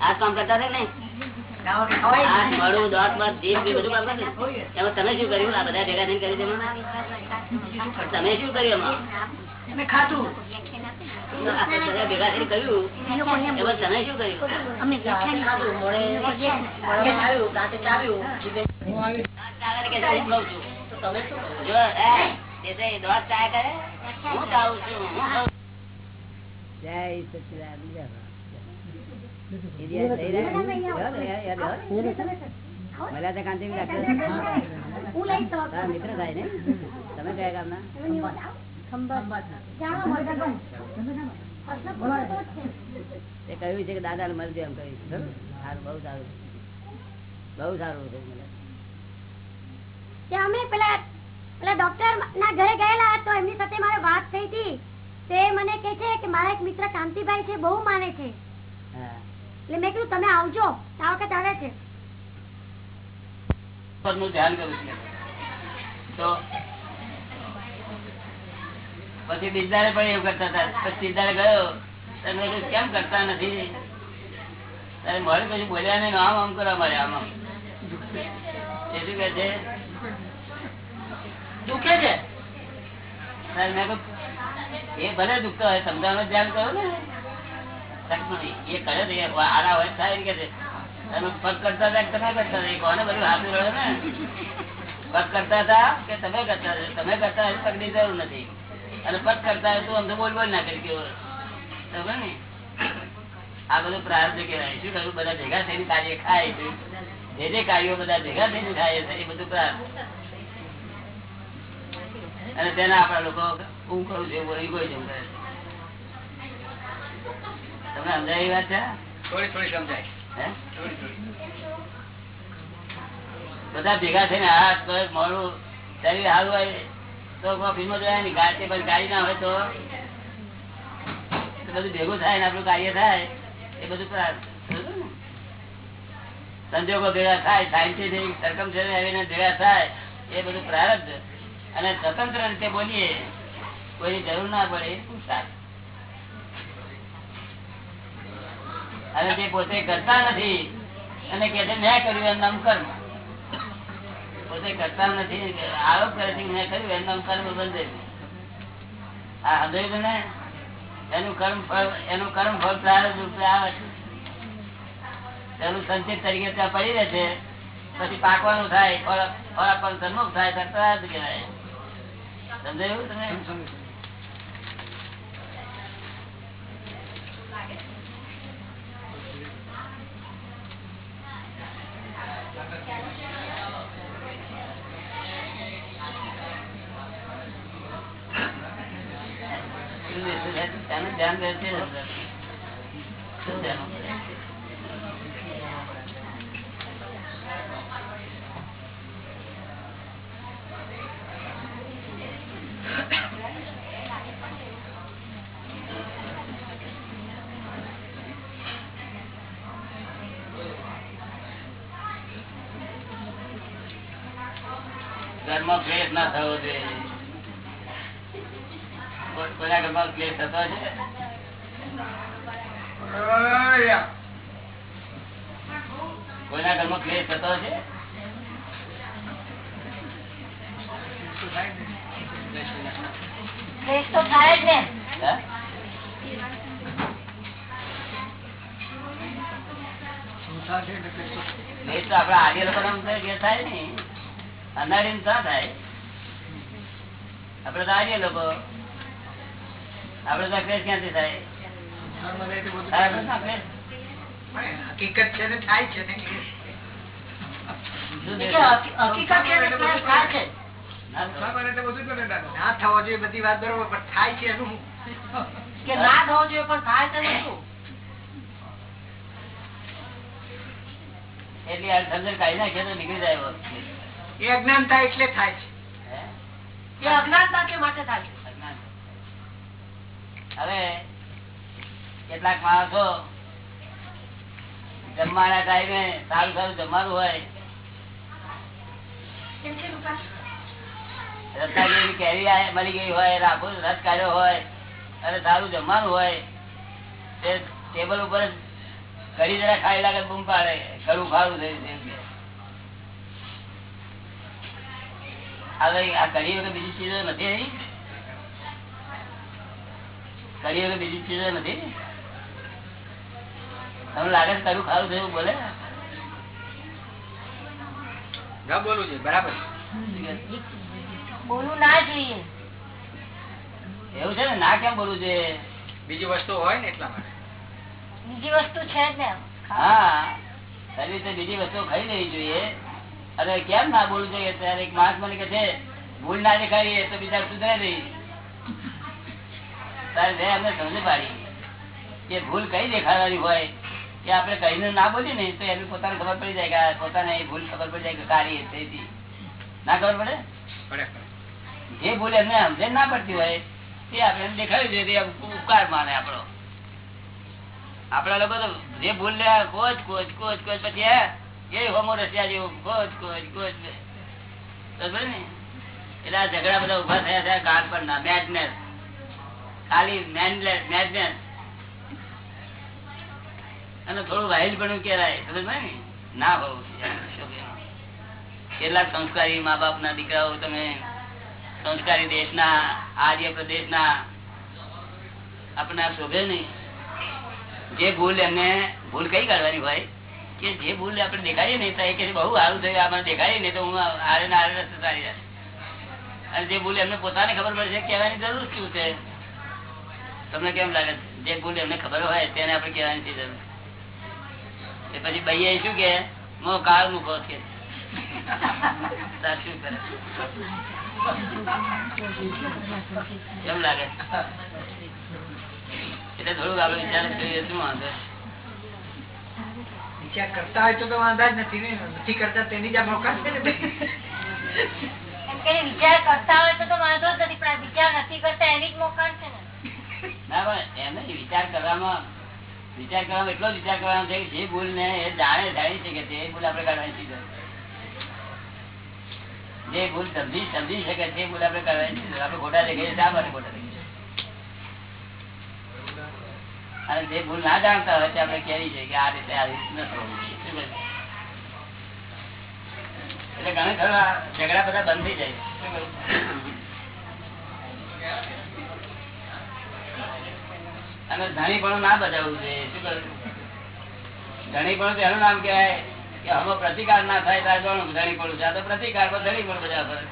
આ કામ કરતા હતા ને? તમે શું કર્યું? આ બધા ભેગા થઈને કરી તેમાં? તમે શું કર્યું એમાં? ખાધું. ભેગા તમે શું. જય સચિદાનંદ કહ્યું છે કે દાદા મળજો એમ કહ્યું. સારું બહુ સારું બહુ સારું અમે પેલા પેલા ડોક્ટર ના ઘરે ગયેલા તો એમની સાથે મારે વાત થઈ હતી તે મને કે છે કે મારા એક મિત્ર કાંતિભાઈ છે બહુ માને છે હા એટલે મેં કીધું, તમે આવજો. આ વખત આવે છે. પછી બિરદારે પણ એવું કરતા હતા. પછી બિરદારે ગયો. તમે કેમ કરતા નથી? તારે મળે પછી બોલ્યા નહીં, આમ આમ કરવા મારે આમ આમ. એ શું છે, દુખે છે. મેં એ ભલે દુખતો હોય, સમજાવવાનું ધ્યાન કરો ને. પગ કરતા હતા કરતા તમે કરતા અને પગ કરતા તો ના આ બધું પ્રાર્થ કહેવાય. શું બધા ભેગા થઈને કાર્ય ખાય જે જે કાર્યો બધા ભેગા થઈને ખાય છે, એ બધું પ્રાર્થ અને તેના આપણા લોકો, હું કરું છું બોલી છે. તમને સમજાય વાત છે? થોડી થોડી સમજાય. હે? થોડી થોડી. બધા ભેગા થઈને હા મોડું શરીર સારું હોય તો ઓફિસમાં જોયા ને ગાડી પછી ગાડી ના હોય તો? બધું ભેગું થાય ને આપણું કાર્ય થાય એ બધું? સંજોગો ભેગા થાય સાયન્ટિફિક સરકમ ભેગા થાય એ બધું પ્રારબ્ધ. અને સ્વતંત્ર રીતે બોલીએ કોઈની જરૂર ના પડે એ પુરુષાર્થ અને તે પોતે કરતા નથી. અને કે મેં કર્યું એનું નામ કર્મ. પોતે કરતા નથી. આરોપ કરે છે મેં કર્યું એનું નામ કર્મ બંધે આ હૃદય ને એનું કર્મ એનું કર્મ ફળ પ્રારંભ રૂપે આવે છે. તેનું સંચિત તરીકે ત્યાં પડી રહે છે. પછી પાકવાનું થાય ફળ ફળ આપણને સન્મુખ થાય, ત્યારે જ કહેવાય. સમજાયું તમે રહે? ઘરમાં ક્લેશ ના થવો જોઈએ બધા કોઈના ઘરમાં ક્લેશ થતો છે કોઈના ઘરમાં ક્લેશ થતો છે ક્લેશ તો થાય જ ને. આપડા લોકો થાય ને અનાડી ના થાય? આપડે તો આર્ય લોકો. આપડે તો ક્લેશ ક્યાંથી થાય. હકીકત છે ને થાય છે ને. થવો જોઈએ બધી વાત બરોબર પણ થાય છે એનું કે ના થવો જોઈએ પણ થાય છે શું એટલી આ સમજણ કાઢી નાખીએ તો નીકળી જાય એવો. એ અજ્ઞાનતા એટલે થાય છે હે? એ અજ્ઞાનતા કે માટે થાય છે અજ્ઞાન. હવે કેટલાક માણસો જમવાના ટાઈમે સારું સારું જમવાનું હોય. રત્નાગીરી કેરી મળી ગઈ હોય રાખો રસ કાઢ્યો હોય અને સારું જમવાનું હોય. તે ટેબલ ઉપર કઢી જરા ખાઈ લાગે બૂમ પાડે. ખરું ખારું થયું છે હવે આ કઢી વગર બીજી ચીજો નથી કઢી વગર બીજી ચીજો નથી તમને લાગે છે તારું ખારું થયું બોલે? ન બોલવું જોઈએ બરાબર. બોલવું ના જોઈએ. એવું છે ને ના કેમ બોલવું બીજી વસ્તુ હોય ને એટલા માટે. બીજી વસ્તુ છે જ ને હા એવી રીતે બીજી વસ્તુ ખાઈ લેવી જોઈએ. અરે કેમ ના બોલવું જોઈએ? ત્યારે એક માણસ મને કે છે ભૂલ ના દેખાડી તો બીજા સુધરે નહીં. તારે મેં એમને સમજ પાડી કે ભૂલ કઈ દેખાડવાની હોય? કે આપણે કહીને ના બોલીએ ને તો એને પોતાને ખબર પડી જાય કે પોતાને એ ભૂલ ખબર પડી જાય કે કાર્ય તેથી ના ખબર પડે. જે ભૂલ એમને સમજે ના પડતી હોય તે આપણે એમ દેખાડી જોઈએ ઉપકાર માને આપણો. આપડા લોકો તો જે ભૂલ લે કોચ કોચ કોચ કોચ પછી એ હોમો રશિયા જેવું કોચ કોચ કોચ ને? એટલે આ ઝઘડા બધા ઊભા થયા છે ગાઢ પર ના મેડનેસ ખાલી મેનલેસ મેડનેસ અને થોડું વાઇલ્ડ પણ કહેવાય સમજ ને? ના જોઈએ. કેટલાક સંસ્કારી મા બાપ ના દીકરાઓ તમે સંસ્કારી દેશના, આર્ય પ્રદેશના આપણા શોભે નહીં. જે ભૂલ એમને, ભૂલ કઈ કાઢવાની હોય કે જે ભૂલ આપણે દેખાડીએ નહીં એ કે બહુ સારું થયું, આપણે દેખાડીએ નહીં, તો હું આરે ને આરે રસ્તે સારી જાય અને જે ભૂલ એમને પોતાને ખબર પડશે કહેવાની જરૂર શું છે? તમને કેમ લાગે? જે ભૂલ એમને ખબર હોય, તેને આપણે કહેવાની જરૂર. એ પછી ભાઈ શું કે? મો કાળ મૂકો કે. શું કરે? કેમ લાગે? એટલે થોડુંક આપડે વિચાર કરીએ શું વાંધો વિચાર કરતા હોય તો તો વાંધા જ નથી ને. નથી કરતા તેની જ આ મોકા છે ને. એમ વિચાર કરતા હોય તો તો વાંધો જ નથી પણ વિચાર નથી કરતા એની જ મોકાણ છે ને. ના પણ એમ વિચાર કરવામાં વિચાર કરવાનો, એટલો વિચાર કરવાનો છે કે જે ભૂલ ને એ જાણે જાણી શકે તે ભૂલ આપણે કાઢવાની છે જે ભૂલ સમજી સમજી શકે, તે ભૂલ આપણે કરવાની છે આપણે ખોટા દેખાઈએ શા માટે ખોટા દેખાઈએ અને જે ભૂલ ના જાણતા હોય તે આપણે કહેવી છે કે આ રીતે આ રીતે ન થવું? એટલે ઘણા ખરા ઝઘડા બધા બંધ થઈ જાય? અને ધણી પણ ના બજાવવું જોઈએ, શું કરું? ધણી પણ એનું નામ કહેવાય કે હવે પ્રતિકાર ના થાય ત્યારે જાણું ધણી પણ છે. તો પ્રતિકાર પર ધણી પણ બજાવ કરે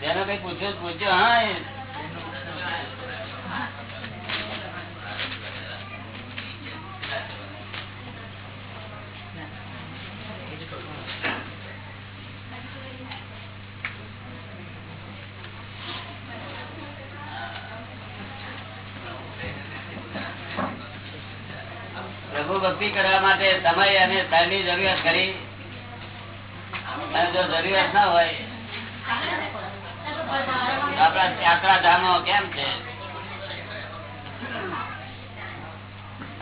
તેનો કઈ પૂછ્યો પૂછ્યો, હા એ પ્રભુ ભક્તિ કરવા માટે સમય અને સ્થળની જરૂરિયાત કરી. અને જો જરૂરિયાત ના હોય, આપણા યાત્રા ધામો કેમ છે?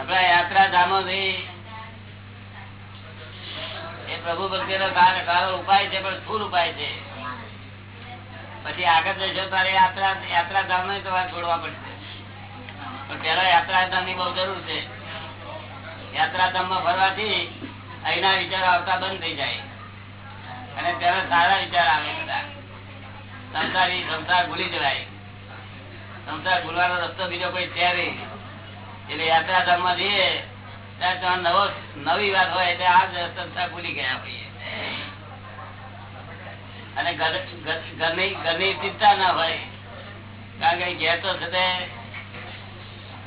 આપણા યાત્રા ધામો થી એ પ્રભુ ભક્તિ નો સારો ઉપાય છે, પણ સ્થૂળ ઉપાય છે. પછી આગળ જશો તારે યાત્રા યાત્રા ધામ તો વાત છોડવા પડશે. પણ પેલા યાત્રા ધામની બહુ જરૂર છે. યાત્રાધામમાં ફરવાથી અહીંના વિચારો આવતા બંધ થઈ જાય. અને ત્યારે સારા વિચાર આવે બધા. સંસારી સંસાર ભૂલી જવાય. સંસાર ભૂલવાનો રસ્તો બીજો કોઈ છે નહીં. એટલે યાત્રાધામમાં જઈએ ત્યારે ત્યાં નવો, નવી વાત હોય એટલે આ સંસાર ભૂલી ગયા હોઈએ. અને ઘર- ઘર- ઘરની ઘરની ચિંતા ના હોય. કારણ કે ઘેર તો છે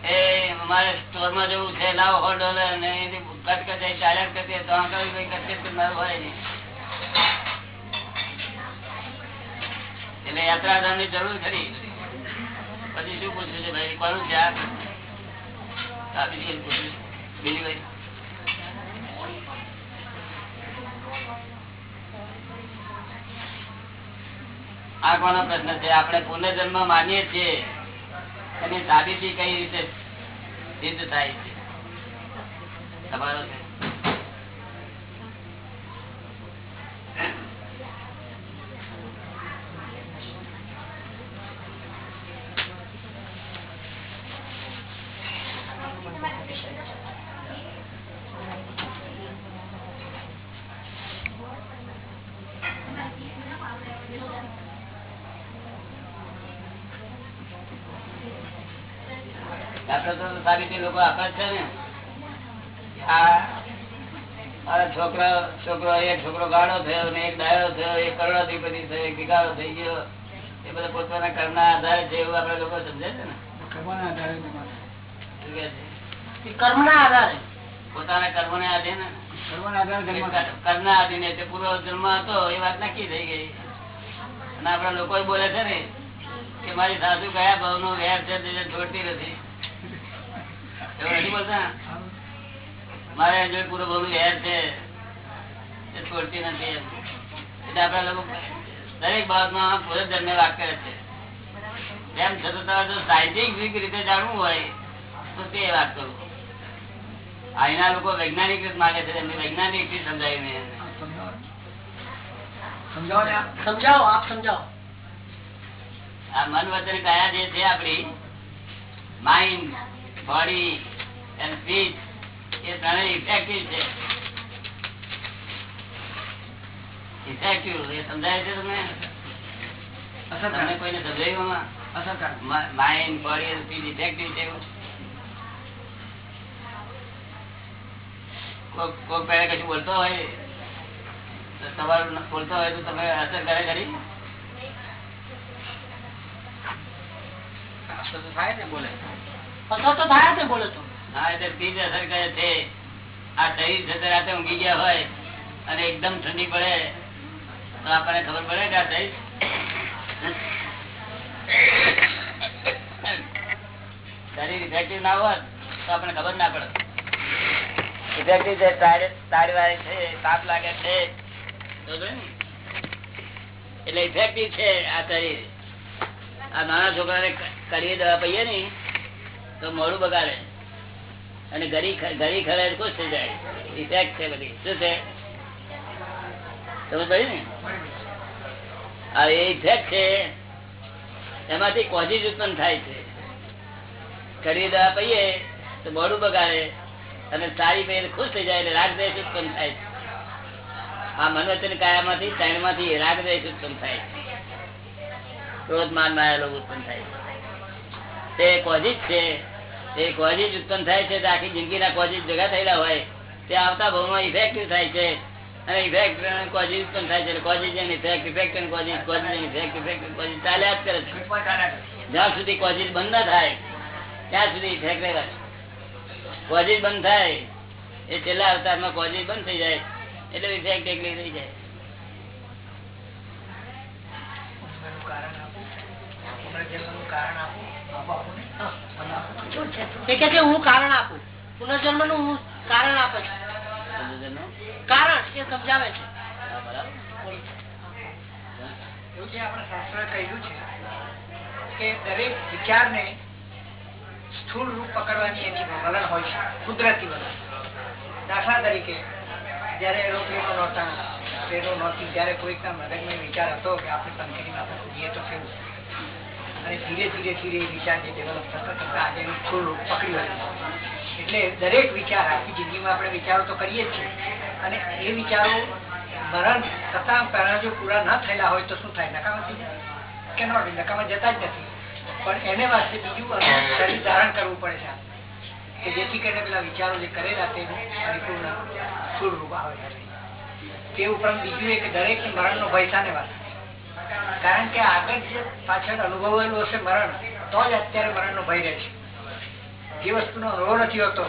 એ, અમારે સ્ટોર ને જરૂર ખરી. પછી શું પૂછ્યું છે ભાઈ? કોનું છે આ? પૂછ્યું આ કોનો પ્રશ્ન છે? આપણે પુનર્જન્મ માનીએ છીએ. એની સાબિતી કઈ રીતે સિદ્ધ થાય છે? તમારો છે દાખલા તો સાબિતી લોકો આપે છે ને. આ છોકરા છોકરો છોકરો એક છોકરો ગાળો થયો ને એક ડાયો થયો એક કરોડાધિપતિ થયો એક ભિખારો થઈ ગયો. એ બધા પોતાના કર્મના આધારે છે એવું આપડે લોકો સમજે છે ને. કર્મના આધારે કર્મ ના પોતાના આધીન. એટલે પૂર્વ જન્મ. હતો એ વાત નક્કી થઈ ગઈ. અને આપડા લોકો બોલે છે ને કે મારી સાસુ કયા ભાવ નો વેર છે તે છોડતી નથી. મારે જો પૂરો ભાવનું છે. છોડતી નથી એટલે આપડા લોકો દરેક બાબતમાં પૂરો જન્મે વાત કરે છે. તેમ છતાં તમારે જો સાયન્ટિફિક રીતે જાણવું હોય તો તે વાત કરું. અહીંના લોકો વૈજ્ઞાનિક રીત માંગે છે. એમને વૈજ્ઞાનિક રીત સમજાવી મેં એમને. સમજાવો ને. આપ. સમજાવો આપ સમજાવો. આ મન વચન કયા જે છે આપડી માઇન્ડ બોડી એન્ડ સ્પીચ એ ત્રણેય ઇફેક્ટિવ છે. ઇફેક્ટિવ એ સમજાય છે તમને? તમને કોઈને સમજાયું આમાં? Mind body and speech effective છે એવું? કોક કોક પહેલા કશું બોલતો હોય તો તમારું બોલતો હોય તો તમે અસર કરે કરી થાય ને બોલે. અસર તો થાય છે, બોલો હા એટલે અસર કરે છે. આ છે રાતે ઊંઘી ગયા હોય અને એકદમ ઠંડી તો આપણને ખબર પડે ઇફેક્ટિવ તો આપણને ખબર ના પડે ઇફેક્ટિવ છે તાળી વાળી છે, તાપ લાગે છે? એટલે ઇફેક્ટિવ છે આ શરીર. આ નાના છોકરાને કરીએ દવા પહીએ ને તો મોડું બગાડે. અને ઘરી ખ- ઘરી ખરે ખુશ થઈ જાય. ઇફેક્ટ છે બધી. શું છે? સમજ પડી ને? આ એ ઇફેક્ટ છે, એમાંથી કોઝિસ ઉત્પન્ન થાય છે. કડવી દવા પીએ, તો મોડું બગાડે. અને સારી પહીએ ખુશ થઈ જાય એટલે રાગદ્વેષ ઉત્પન્ન થાય છે. આ મનવચન કાયામાંથી ત્રણમાંથી રાગદ્વેષ ઉત્પન્ન થાય ક્રોધ માન માયા લોભ ઉત્પન્ન થાય છે. તે કોઝિજ છે તે કોઝિજ ઉત્પન્ન થાય છે આખી જિંદગીના કોઝિજ ભેગા થયેલા હોય, તે આવતા ભાવમાં ઇફેક્ટિવ થાય છે અને ઇફેક્ટ કોઝિજ ઉત્પન્ન થાય છે causes and effect effect and causes causes and effect effect causes ચાલ્યા જ કરે છે. જ્યાં સુધી કોઝિજ બંધ ના થાય, ત્યાં સુધી ઇફેક્ટ રહેવા કોઝિજ બંધ થાય, એ છેલ્લા અવતારમાં કોઝિજ બંધ થઈ જાય, એટલે ઇફેક્ટ એકલી થઈ જાય કારણ આપું કારણ આપો. એ કે છે હું કારણ આપું. પુનર્જન્મનું હું કારણ આપે છે. કારણ એ સમજાવે છે. હા, બરાબર એવું છે આપણા શાસ્ત્રોએ કહ્યું છે કે દરેક વિચારને સ્થૂળ રૂપ પકડવાની એની વલણ હોય છે કુદરતી વલણ. દાખલા તરીકે જયારે એરોપ્લેનો નહોતા ટ્રેનો નહોતી ત્યારે કોઈકના મગજમાં વિચાર હતો કે આપણે પંખીની માથે કૂદીએ તો કેવું? અને ધીરે ધીરે ધીરે વિચાર જે ડેવલપ થતા થતા આજે થોડું પકડી વળ્યું એટલે દરેક વિચાર આખી જિંદગીમાં આપણે વિચારો તો કરીએ જ છીએ. અને એ વિચારો મરણ થતા પહેલાં જો પૂરા ન થયેલા હોય તો શું થાય? નકામા થઈ જાય. કે નોટ નકામા જતા જ નથી. પણ એને વાસ્તે બીજું શરીર ધારણ કરવું પડે છે કે જેથી કરીને પેલા વિચારો જે કરેલા તે પરિપૂર્ણ સ્થૂળ આવે. તે ઉપરાંત બીજું એક દરેક મરણનો ભય શાને વાસ્તે? કારણ કે આગળ જે પાછળ અનુભવેલું હશે મરણ, તો જ અત્યારે મરણ નો ભય રહે છે. જે વસ્તુનો અનુભવ નથી હોતો,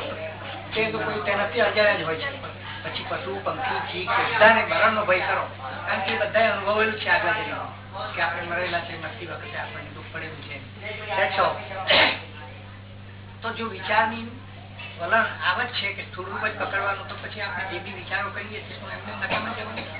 તે તો કોઈ તેનાથી અજાણ્યા જ હોય છે. પછી પશુ, પંખી જીવ બધાને મરણનો ભય કરો કારણ કે બધા અનુભવેલું છે આગળ જઈને, કે આપણે મરેલા છે, મરતી વખતે આપણને દુઃખ પડેલું છે. તો જો વિચારની વલણ આવે છે કે થોડું જ પકડવાનું, તો પછી આપણે જે બી વિચારો કરીએ છીએ એમને નકામા જવાનું.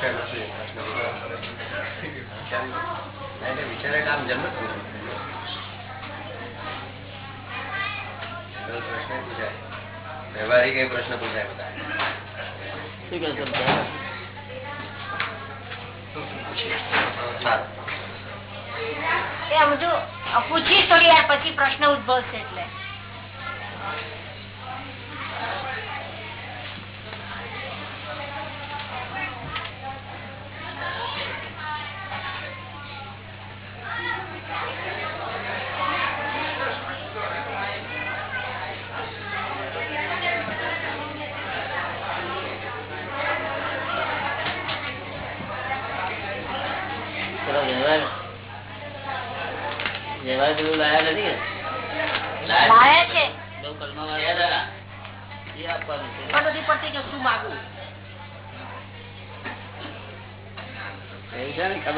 પુનઃ- શું કહે છે ભાઈ? સરળ પ્રશ્ન પૂછાય વ્યવહારિક એ પ્રશ્ન પૂછાય બધા કહે છે? સારું પૂછીશ થોડી વાર પછી પ્રશ્ન ઉદભવશે એટલે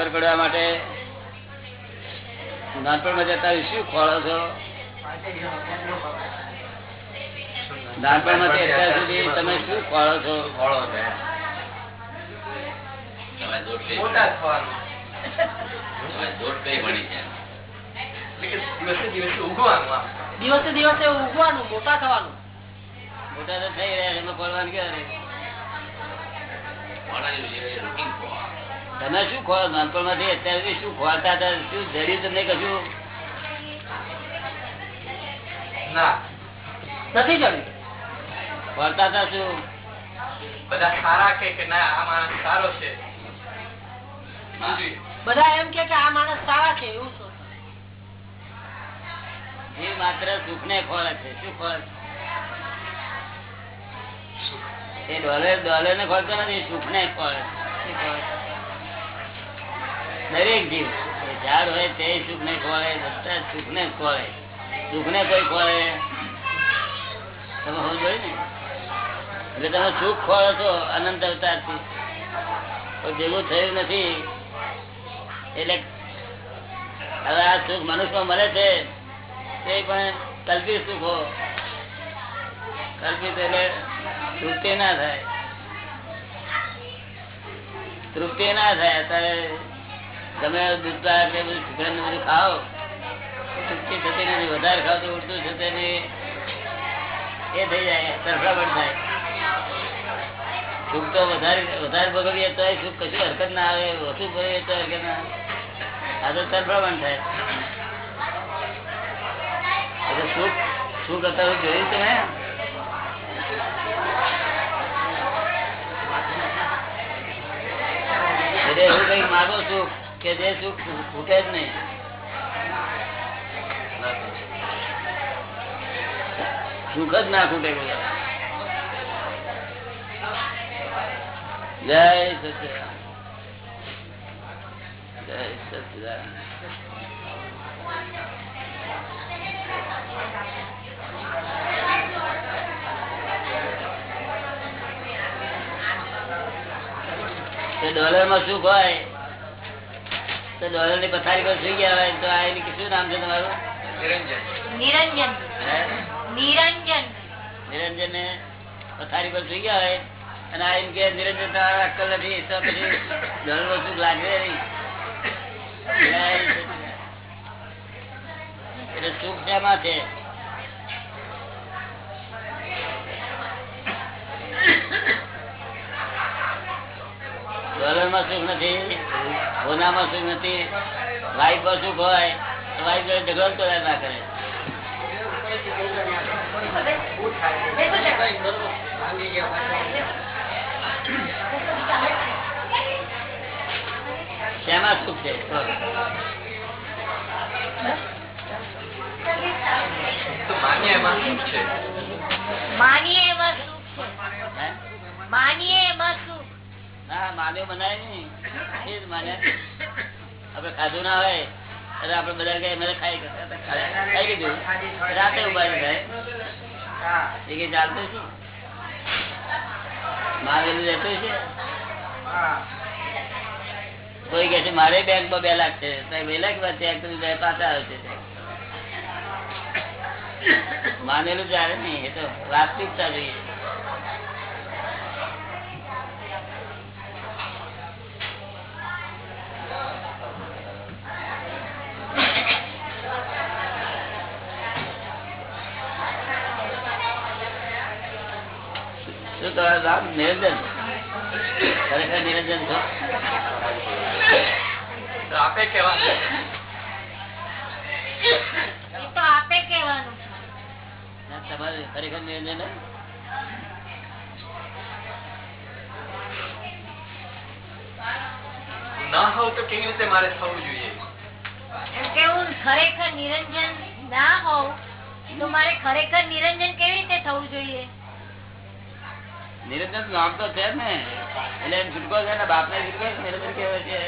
ખબર પડવા માટે નાનપણમાં જતા શું ખોળો છો? નાનપણમાંથી અત્યાર સુધી તમે શું ખોળો છો? કે દિવસે દિવસે ઉગવાનું મોટા થવાનું. મોટા તો થઈ રહ્યા એમાં ખોળવાનું ક્યાં તમે શું ખોવા નાનપણમાંથી અત્યારે શું ખોવાતા હતા? શું જડ્યું તમને કશું? નથી જડ્યું? ખોરતા હતા શું? બધા સારા કે કે ના આ માણસ સારો છે? બધા એમ કે કે આ માણસ સારા છે એવું શું? જીવ માત્ર સુખ ને ખોળે છે. શું ખોળે એ ડોલર ડોલર ને ખોળતો નથી સુખ ને ખોળે છે. દરેક જીવ ઝાડ હોય તે સુખ ને ખોળે બધા સુખ ને ખોળે સુખ ને કોઈ ખોળે તમે સમજો ને? એટલે તમે સુખ ખોળો છો, અનંત અવતારથી. કોઈ થયું નથી, એટલે હવે આ સુખ મનુષ્યમાં મળે છે, તે પણ કલ્પિત સુખો કલ્પિત એટલે તૃપ્તિ ના થાય. તૃપ્તિ ના થાય, અત્યારે તમે દૂધ પાક ને બધું બધું વધારે ખાવ તો ઉડતું થશે ને એ થઈ જાય સુખ તો વધારે વધારે ભોગવીએ તો કશું હરકત ના આવે ઓછું ભોગવીએ તો હરકત ના આ તો તરફડામણ થાય. એટલે સુખ સુખ અત્યારે જોયું તમે એટલે એવું કઈ માગો સુખ. કે જે સુખ ખૂટે જ નહીં. સુખ જ ના ખૂટે જય સચિદાન. જય સચિદાન. ડોલરમાં સુખ હોય. તો ડોલરની પથારી પર સુઈ ગયા હોય તો આ એની શું નામ છે તમારું? નિરંજન. નિરંજન. નિરંજન. ને પથારી પર સુઈ ગયા હોય અને આ એમ કે નિરંજન તમારા અક્કલ નથી તો પછી ડોલરનું સુખ લાગે નહીં એટલે સુખ શેમાં છે. ડોલરમાં સુખ નથી. હોનામાં શું નથી? વાઈફ શું હોય તો વાઈફ ઝઘડો કર્યા ના કરે. શેમાં સુખ છે? તો એમાં સુખ છે. માનીએ એમાં સુખ છે. માનીએ એમાં સુખ ના માન્યો આપડે ખાધું ના હોય, એટલે આપડે બધા ખાઈ. ખાઈ લીધું રાતે ઊભા ચાલતું છે માગેલું રહેતું છે કોઈ કે છે, મારે બેંકમાં બે લાખ છે. બે લાખ ચેક કરી બે પાછા આવે છે. માનેલું ચાલે નહીં, એ તો વાસ્તવિકતા જોઈએ. તમારું નામ નિરંજન ખરેખર નિરંજન છો? આપે કેવાનું એ તો આપે કેવાનું છે. તમારે ખરેખર નિરંજન ના હોવ તો કેવી રીતે મારે થવું જોઈએ? કે હું ખરેખર નિરંજન ના હોઉં તો મારે ખરેખર નિરંજન કેવી રીતે થવું જોઈએ? નિરંજન નામ તો છે ને. એટલે એમ છૂટકો છે ને બાપ ને છૂટકો નિરંજન કહેવાય છે.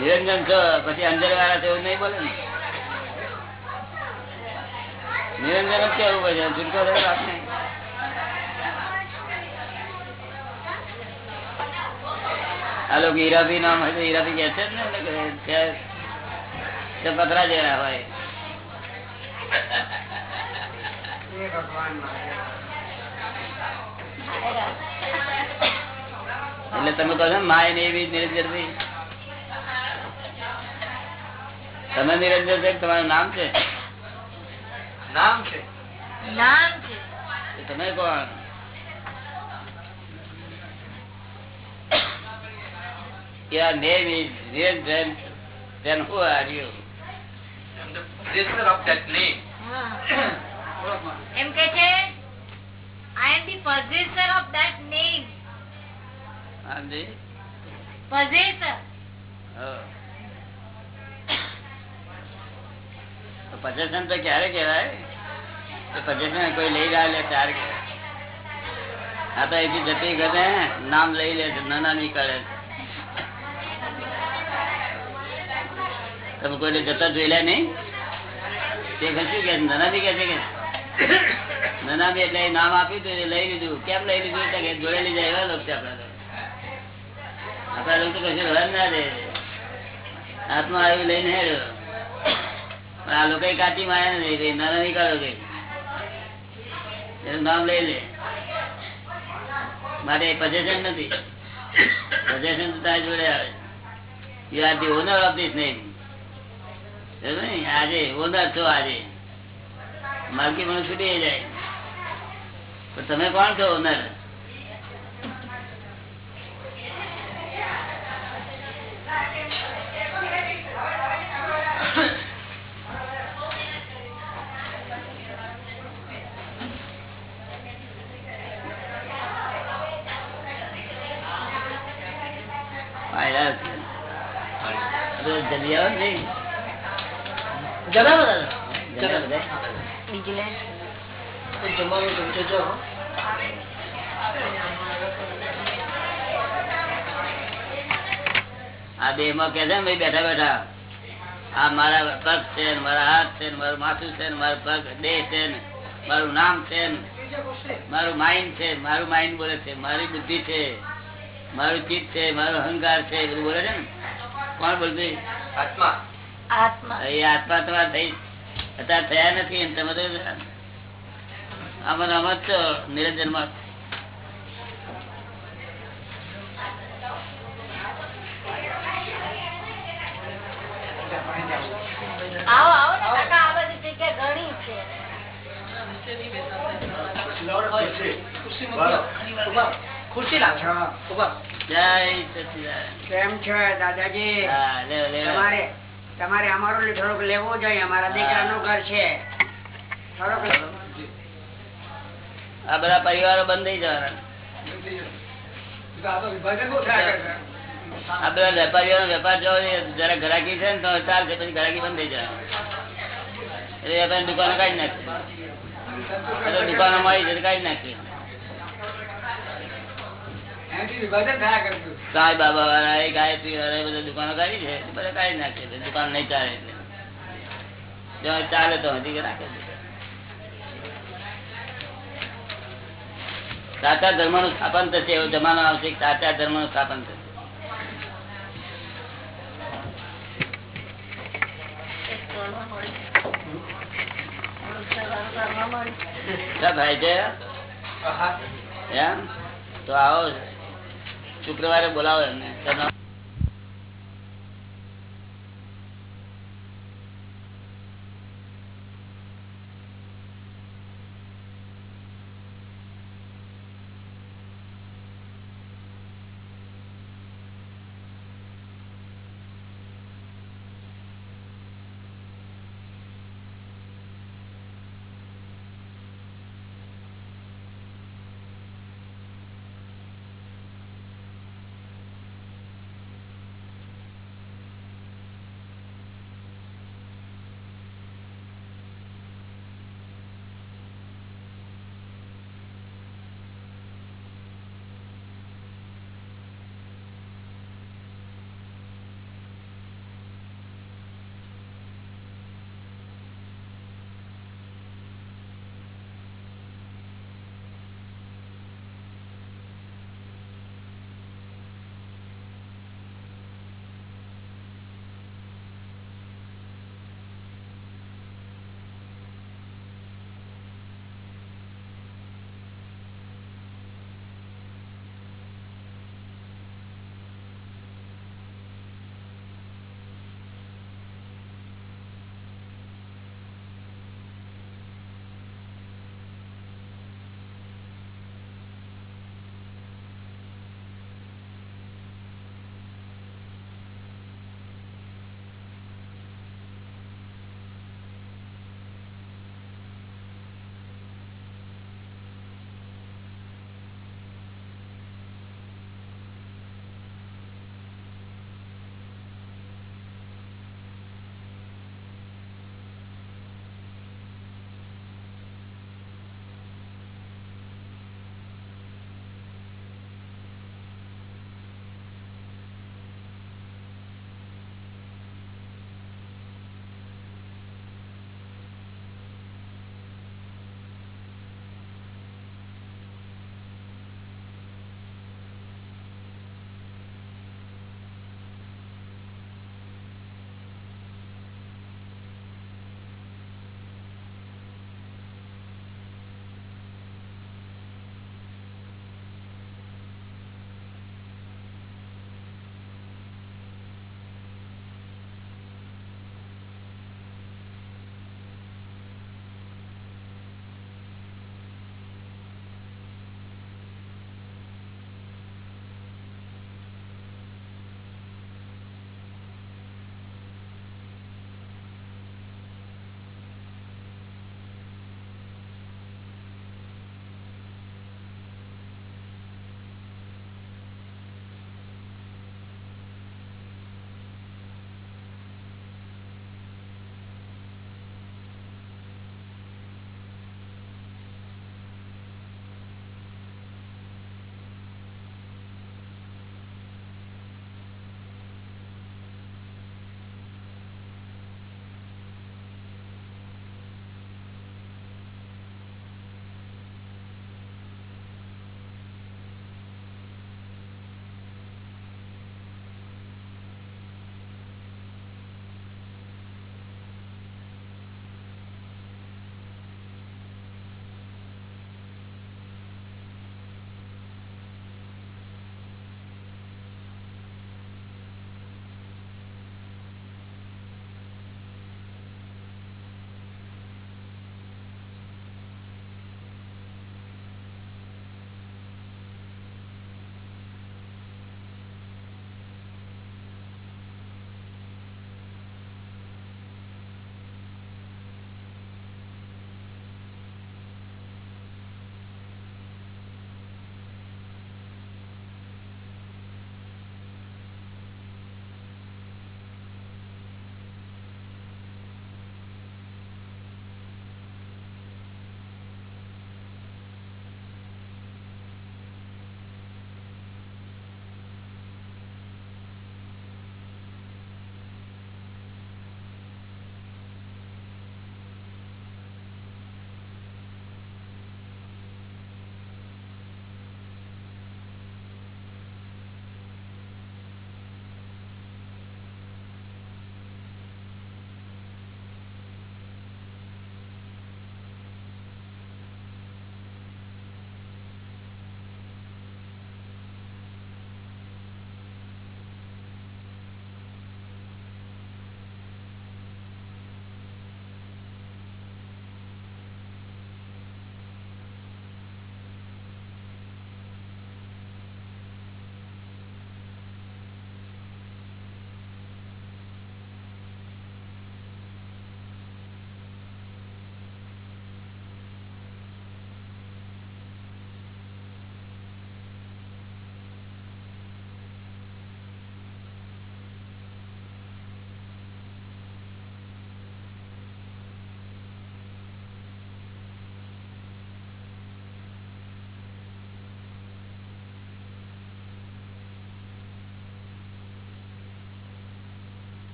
નિરંજન છો પછી અંદર વાળા છે એવું નહીં બોલે ને. નિરંજન જ કેવું પડે છૂટકો છે બાપ ને આ લોકો હીરાભી નામ હોય તો હીરાભી કે છે ને, એટલે કે જેવા છે પતરા જેવા એટલે તમે કહો છો માય ને એવી નિરંજન ભાઈ તમે નિરંજન છે તમારું નામ છે નામ છે નામ છે તમે કોણ Your name is Niranjan. Then who are you? I'm the prisoner of that name. એમ કે છે I am the possessor of that name possessor oh. તો possession તો ક્યારે કહેવાય તો possession કોઈ લઈ રહ્યા લે ત્યારે. આ તો એથી જતી ગમે નામ લઈ લે છે નાના નીકળે. તમે કોઈને જતા જોયેલા નહીં તે ઘસી કે નાના નીકળે કે છે કે નાના બી એટલે નામ આપ્યું હતું લઈ લીધું. કેમ લઈ લીધું? એટલે જોડે જાય, એવા લોકો છે આપડા લોકો કશું હર ના દે હાથમાં આવી લઈને હેડ્યો. પણ આ લોકો કાચી માયા નહીં નાના નીકળો કઈ એનું નામ લઈ લે. માટે પજેશન નથી. પજેશન તો તારી જોડે આવે. You are the owner of this name આજે ઓનર છો આજે. માલકી મને છૂટી જાય. પણ તમે કોણ છો? ઓનર ભાઈ બેઠા બેઠા. આ મારા પગ છે મારા હાથ છે મારું માથું છે મારું પગ દેહ છે મારું નામ છે મારું માઇન્ડ છે મારું માઇન્ડ બોલે છે મારી બુદ્ધિ છે મારું ચિત્ત છે મારો અહંકાર છે એ બધું બોલે છે ને? કોણ બોલતું આત્મા. આત્મા. એ આત્મા તમારા થઈ અત્યારે થયા નથી તમે તો આમાં રમત છો નિરંજનમાં આવો આવો ને કાકા આ બધી જગ્યા ઘણી છે ખુરશી. કેમ છે દાદાજી. તમારે તમારે અમારો થોડોક લેવો જોઈએ અમારા દીકરાનું ઘર છે. થોડોક આ બધા પરિવારો બંધ થઈ જવાના. આ બધા વેપારીઓ વેપાર જો જરા ઘરાકી છે ને તો ચાલશે પછી ઘરાકી બંધ થઈ જાય એટલે વેપારી દુકાનો કાઢી નાખે. એટલે દુકાનો મળી કાઢી સાંઈ બાબા વાળા એ ગાયત્રી વાળા એ બધા દુકાનો કાઢી છે બધા કાઢી નાખીએ દુકાન નહીં ચાલે એટલે. ચાલે તો હજી રાખે છે. સાચા ધર્મનું સ્થાપન થશે એવો જમાનો આવશે સાચા ધર્મનું સ્થાપન થશે. થાય છે? એમ? તો આવો શુક્રવારે બોલાવો એમને.